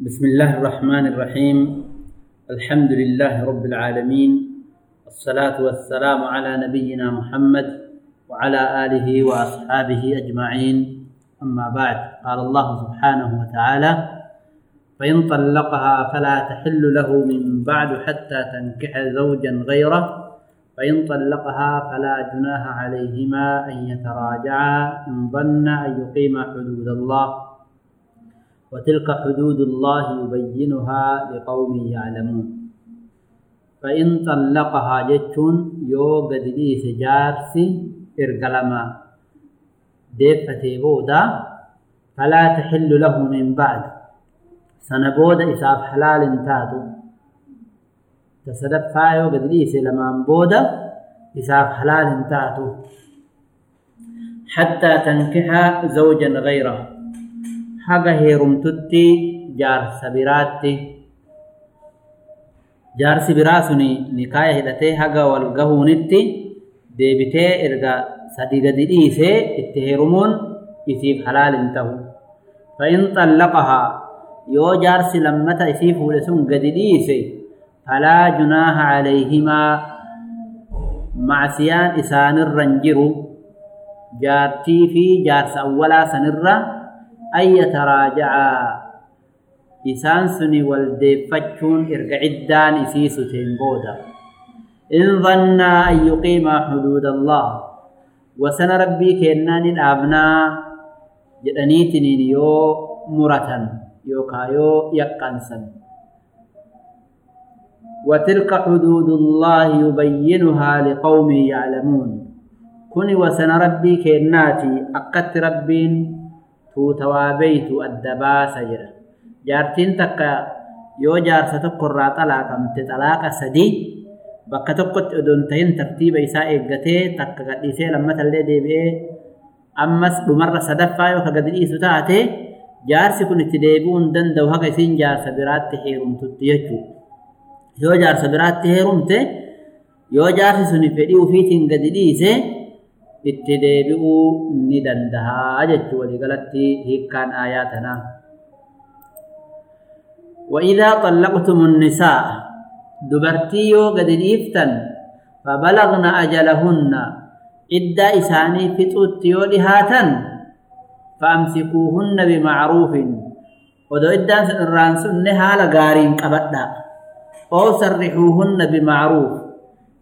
بسم الله الرحمن الرحيم الحمد لله رب العالمين الصلاة والسلام على نبينا محمد وعلى آله وأصحابه أجمعين أما بعد قال الله سبحانه وتعالى فإن طلقها فلا تحل له من بعد حتى تنكح زوجا غيره فإن طلقها فلا جناح عليهما أن يتراجعا إن ظن أن يقيما حدود الله وتلك حدود الله يبينها لقوم يعلمون. فإن طلقها جتون يو قد ليس جارسي إرقلما. ديفتي بودا فلا تحل له من بعد. سنبودا إساف حلال تاتو. تصدف فايو قد ليس لما بودا إساف حلال تاتو. حتى تنكح زوجا غيره. Haga heerumtutti jaarsa biraatti jaarsi biraa suni nikaaya hidhatee haga wal gahuunitti deebitee erga sadi gadi dhiisee itti heerumuun isiif halaal hin tahu fa'in xallaqahaa yoo jaarsi lammata isii fuudhe sun gadi dhiise falaa junaaha calayhimaa macsiyaan isaanirra hin jiru jaartii fi jaarsa awwalaa sanirra أن يتراجعا. إسان سني والديفتشون إرقع الدان إسيس تنبودا إن ظنا أن يقيما حدود الله. وسن ربي كنان الأبناء جدنيتنين يو مرة يوكايو يقنسا وتلك حدود الله يبينها لقوم يعلمون. كن وسن ربي كناتي أقت ربين tuutawaa beeytu adda baasa jedha jaartiin takka yoo jaarsa tokko irraa xalaaqamte xalaaqa sadii bakka tokkotti odoon tahin tartiiba isaa eeggatee takka gadhiisee lammatallee deebi'ee ammas dhumarra sadaffaa yoo ka gadi dhiisu taate jaarsi kun itti deebi'uu hin danda'u haga isiin jaarsa biraatti heerumtutti jechuudha. Yoo jaarsa biraatti heerumte yoo jaarsi sun fedhii ufiitiin gadi dhiise itti deebi'uu ni danda'a jechuu waliigalatti hiikkaan aayaa tanaa. وإذا طلقتم النساء دبرتيو قد ديفتن فبلغن أجلهن إدى إساني فتوتيو لهاتن فأمسكوهن بمعروف ودو إدى الرانسون هالا قارين قبدا أو سرحوهن بمعروف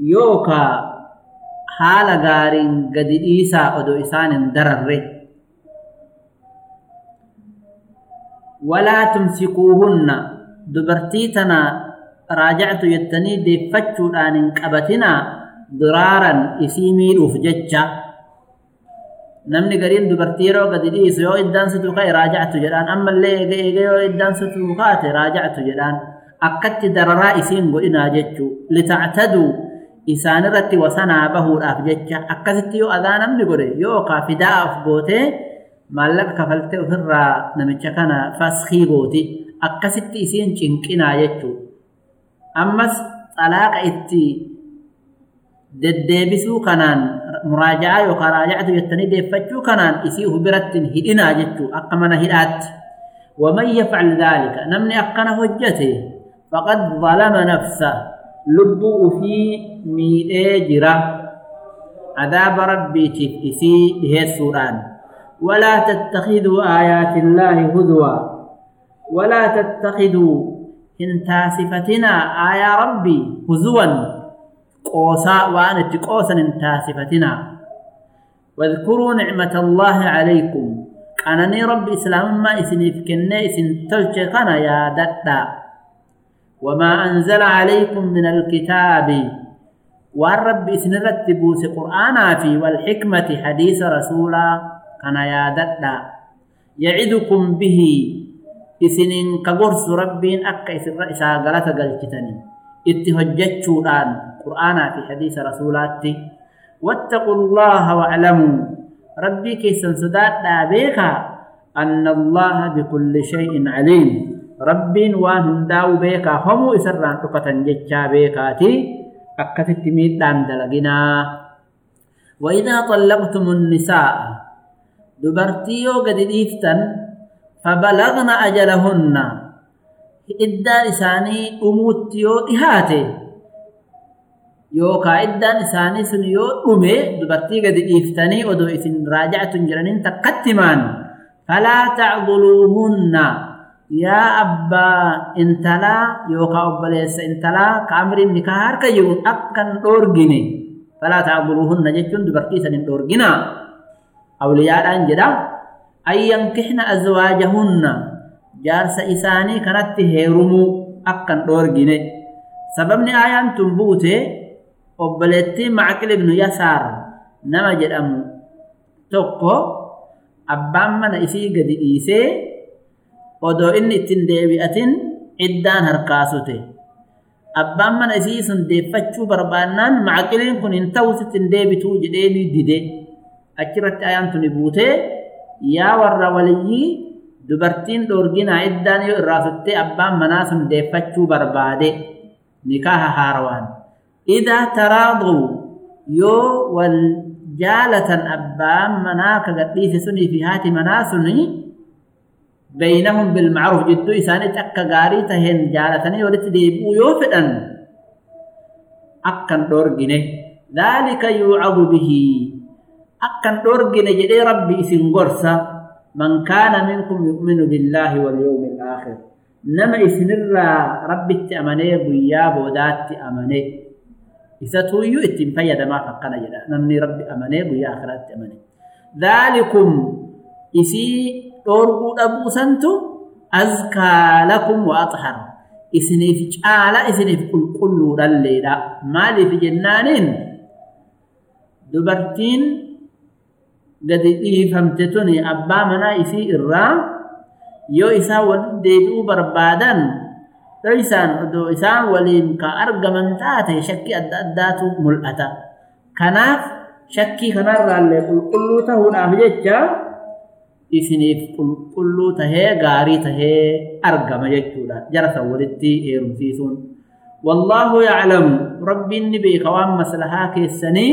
يوكا haala gaariin gadi dhiisaa odoo isaan hin dararre. Walaa tumsikuuhunna dubartii tana raajactu jettanii deeffachuudhaan hin qabatinaa duraaran isii miidhuuf jecha. Namni gariin dubartii yeroo gadi dhiisu yoo iddaan situu ka'e raajactu jedhaan ammallee eege eege yoo iddaan situu kaate raajactu jedhaan akkatti dararaa isiin godhinaa jechuu. Litactaduu isaan irratti wasanaa bahuudhaaf jecha akkasitti yoo adaa namni godhe yookaan fidaa of gootee maallaqa kafaltee ofirraa namicha kana faskii gooti akkasitti isiin cinqinaa jechuudha. Ammas xalaaqa itti deddeebisuu kanaan muraaja'aa yookaan raaja'atu jettanii deeffachuu kanaan isii biratti hidhinaa jechuudha akka mana hidhaatti. ومن يفعل ذلك نمني أقنا هجته فقد ظلم نفسه لبؤ في ميئاجرة. عذاب ربي تكتسي به السوران. ولا تتخذوا آيات الله هدوى ولا تتخذوا انتا صفتنا آيا ربي هزوا. قوسا وانت قوسا انتا صفتنا واذكروا نعمة الله عليكم. أنني ربي إسلام ما إسنفكنا إسنتلشقنا يا دكتا وما أنزل عليكم من الكتاب. والرب إسن رتبوس قرآنا في والحكمة حديث رسولا كان يادتا يعدكم به. إسن كقرس ربين أكا إسن رئيسا غلطة قلتني الآن قرآنا في حديث رسولاتي واتقوا الله واعلموا. ربي كيسن سداد دابيكا أن الله بكل شيء عليم. Rabbiin waan hundaa'u beekaa homuu isarraan dhukatan jechaa beekaati akkasitti miidhaan dalaginaa وإذا طلقتم النساء دبرتيو قد ديفتن فبلغن أجلهن yoo dhihaate yookaan iddaan isaanii sun yoo dhume dubartii gadi dhiiftanii odoo isin raaja'atun jiraniin takkatti himaan falaa tacduluuhunna intalaa ka amriin nikaa harka jiru akkan dhoorgine falaa tacduluuhunna jechuun dubartii san hin dhoorginaa awliyaadhaan jedha an yankixna azwaajahunna jaarsa isaanii kanatti heerumuu akkan dhoorgine sababni aayaan tun buute obboleettii macqil ibnu yasaar nama jedhamu tokko abbaan mana isii gadi dhiisee odoo inni ittiin deebi'atin iddaan harkaasute abbaan mana isii sun deeffachuu barbaannaan macqiliin kun hin ta'u sittin deebituu jedhee ni dide achirratti ayaan tuni buutee yaa warra waliyyii dubartiin dhoorginaa iddaan yoo irraa suttee abbaan manaa sun deeffachuu barbaade nikaaha haarawaan idaa taraaduu yoo wal jaalatan abbaan manaa ka gadhiise sunii fi haati manaa suni بينهم بالمعروف. جدو إساني أكا غاري تهين جالتني ولت ديبو يوفدن أكن دورجنه ذلك يوعظ به. أكن دورجنه جدي ربي إسن غرسة من كان منكم يؤمن بالله واليوم الآخر. نما إسن ربي تأمني بيا بودات أمني إذا تويو إتم فيدا ما فقنا جدا. نمني ربي أمني بيا آخرات أمني ذلكم إسي dhoorguu dhabuu santu azkaa lakum wa axhar isiniif caala isiniif qulqulluudhalleedha. Maaliif jennaaniin dubartiin gadi dhiifamte tuni abbaa manaa isii irraa yoo isaa waliin deebi'uu barbaadan dhoysaan odoo isaan waliin ka argaman taate shakkii adda addaatu mul'ata. Kanaaf shakkii kanarraallee qulqulluu ta'uudhaaf jecha إثنيف كل كل تهى قاري تهى أرجع مجد ولا جرت ولدتي إيرم فيثون والله يعلم رب النبي قوام مسلها كالسنة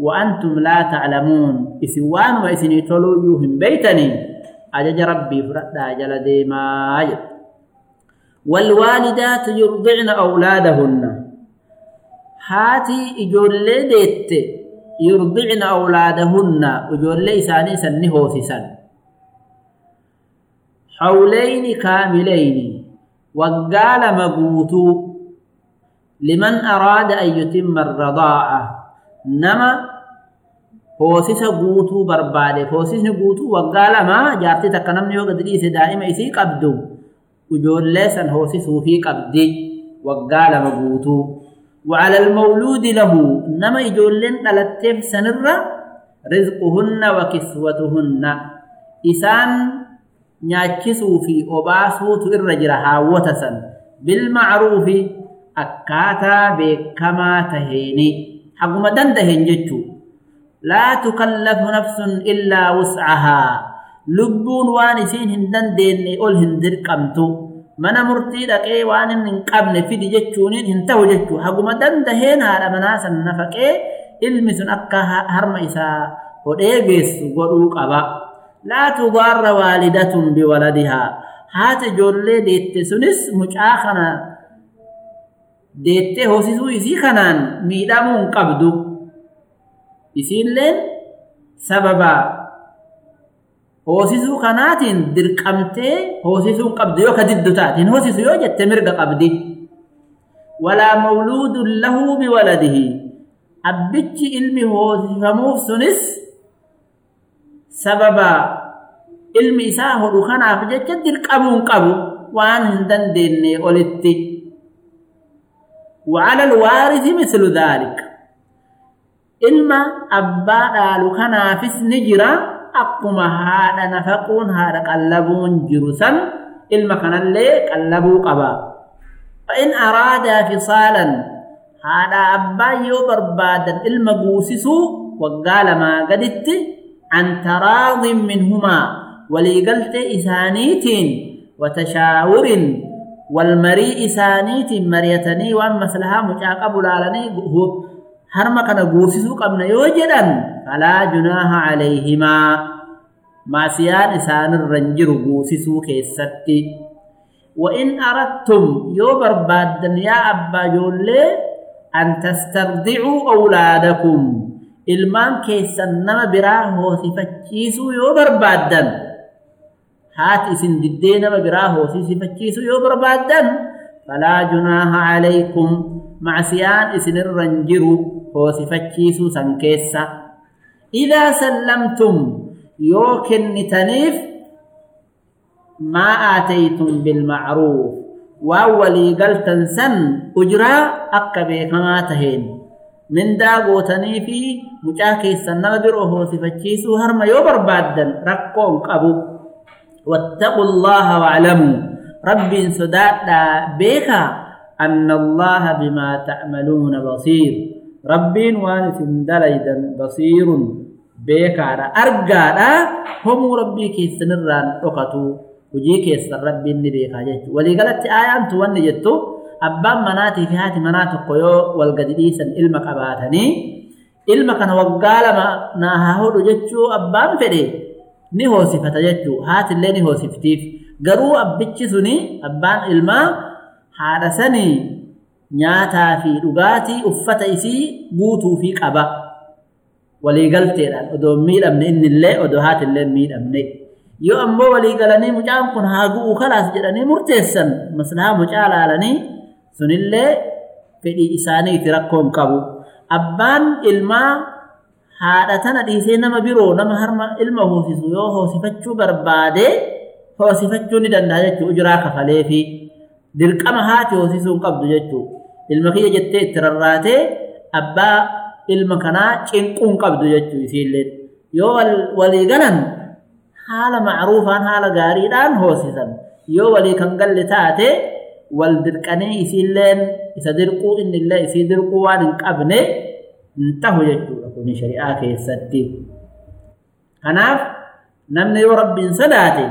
وأنتم لا تعلمون إثوان وإثني تلو يهم بيتني أجج ربي فرد أجل ديما أجل والوالدات يرضعن أولادهن هاتي إجول ديت يرضعن أولادهن إجول ليساني سنهو سن حولين كاملين. وقال مقوتو لمن أراد أن يتم الرضاعة. نما هوسيس قوتو برباده. هوسيس قوتو وقال ما جارتي تكنمني وقد ليس دائما إسي قبدو. وجول ليسن هوسيس في قبدي. وقال مقوتو وعلى المولود له. نما يجولن تلتف سنرة رزقهن وكسوتهن. إسان nyaachisuu fi obaasuutu irra jira haawwata san. Bilmacruufi akkaataa beekamaa taheeni. Haguma dandaheen jechuu. Laa tukallafu nafsun illaa wuscahaa lubbuun waan isiin hin dandeenye ol hin dirqamtu. Mana murtii dhaqee waan hin qabne fidi jechuuniin hin ta'u jechuu. Haguma dandaheen haadha manaa san nafaqee ilmi sun akka harma isaa hodhee geessu godhuu qaba laa tudaarra waalidatun biwaladihaa haati ijoollee deette sunis mucaa kana deette hoosisuu isii kanaan miidhamuu hin qabdu isiinleen sababa hoosisuu kanaatiin dirqamtee hoosisuu hin qabdu yoo ka diddu taatiin hosisu yoo jette mirga qabdi walaa mawluudun lahu biwaladihi abbichi ilmi hoosifamuuf sunis سببا علم إساء هدوخان في جدل قبون قبو وان هندن ديني قلت وعلى الوارث مثل ذلك. إلما أبا دالوخان عفز نجرا أقوم هذا نفقون هذا قلبون جرسا إلما كان اللي قلبو قبا. فإن أراد فصالا هذا أبا يوبر بادا إلما قوسسو وقال ما قدت. عن تراض منهما وليقلت إسانيتين وتشاور والمري إسانيت مريتني وأن مثلها مجاقب لالني هو هرما كان قوسسو يوجدا فلا جناح عليهما. ما سيان إسان الرنجر قوسسو كيستي. وإن أردتم يوبر بعد يا أبا جولي أن تسترضعوا أولادكم. Ilmaan keessan nama biraa hoosifachiisuu yoo barbaaddan haati isin diddee nama biraa hoosifachiisuu yoo barbaaddan falaa junaaha calaykum macsiyaan isinirra hin jiru hoosifachiisuu san keessa idaa sallamtum yoo kennitaniif maa aataytum bilmacruuf waan walii galtan san ujraa akka beekamaa taheen fi mucaa keessan nama biroo hoosifachiisuu harma yoo barbaaddan rakkoon qabu wattaqu allaha waclamuu rabbiin sodaadhaa beekaa anna allaha bimaa tacmaluuna basiir rabbiin waan isin dalaydan basiirun beekaadha argaadha homuu rabbii keessanirraan dhokatu hujii keessan rabbiin ni beekaa jechu waliigalatti aayaantu wanni jettu abbaan manaatii fi haati manaa tokko yoo wal gadi dhiisan ilma qabaatanii ilma kana waggaa lama naa haa hodhu jechuu abbaan fedhe? Ni hoosifata jechuu. Haatillee ni hoosiftiif. Garuu abbichi suni abbaan ilmaa haadha sanii nyaataa fi dhugaatii uffata isii guutuu fi qaba. Waliigalteedhaan odoo miidhamne innillee odoo haatillee miidhamne. Yoo ammoo waliigalanii mucaan kun haa gu'uu kalaas jedhanii murteessan. Maslahaa mucaa laalanii sunillee fedhii isaaniiti rakkoon qabu. Abbaan ilmaa haadha tana dhiisee nama biroo nama harma ilma hoosisu yoo hoosifachuu barbaade hoosifachuu ni danda'a jechuu ujuraa kafalee fi dirqama haati hoosisuu hin qabdu jechuu. Ilma kiyya jettee itti rarraatee abbaa ilma kanaa cinquu hin qabdu jechuu isiilleen. Yoo walii galan haala macruufaan haala gaariidhaan hoosisan. Yoo walii kan galle taate isiilleen isa dirquu innillee isii dirquu waan hin qabne hin tahu jechuudha kuni shari'aa keessatti kanaaf namni yoo rabbiin sodaate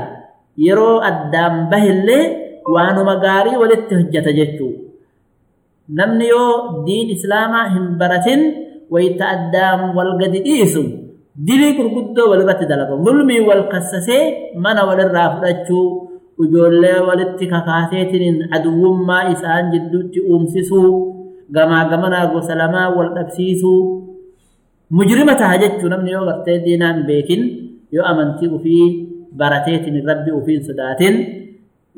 yeroo addaan bahillee waanuma gaarii walitti hojjeta jechuu namni yoo diin islaamaa hin baratin wayta addaan wal gadi dhiisu ijoollee walitti kakaaseetiin aduwwummaa isaan jidduutti uumsisuu gamaa gamanaa gosa lamaa wal dhabsiisuu mujrima taha jechuu namni yoo gartee diinaan beekin yoo amantii ufii barateetiin rabbi ufiin sodaatin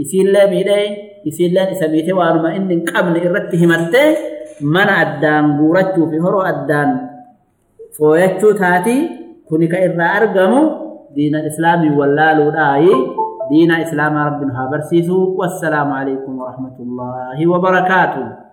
isiillee miidhee isiilleen isa miite waanuma inni hin qabne irratti himattee mana addaan guurachuu fi horoo addaan fooyachuu taati. Kuni ka irraa argamu diina islaamii wallaaluudhaayi دين إسلام ربنا برسيسو والسلام عليكم ورحمة الله وبركاته.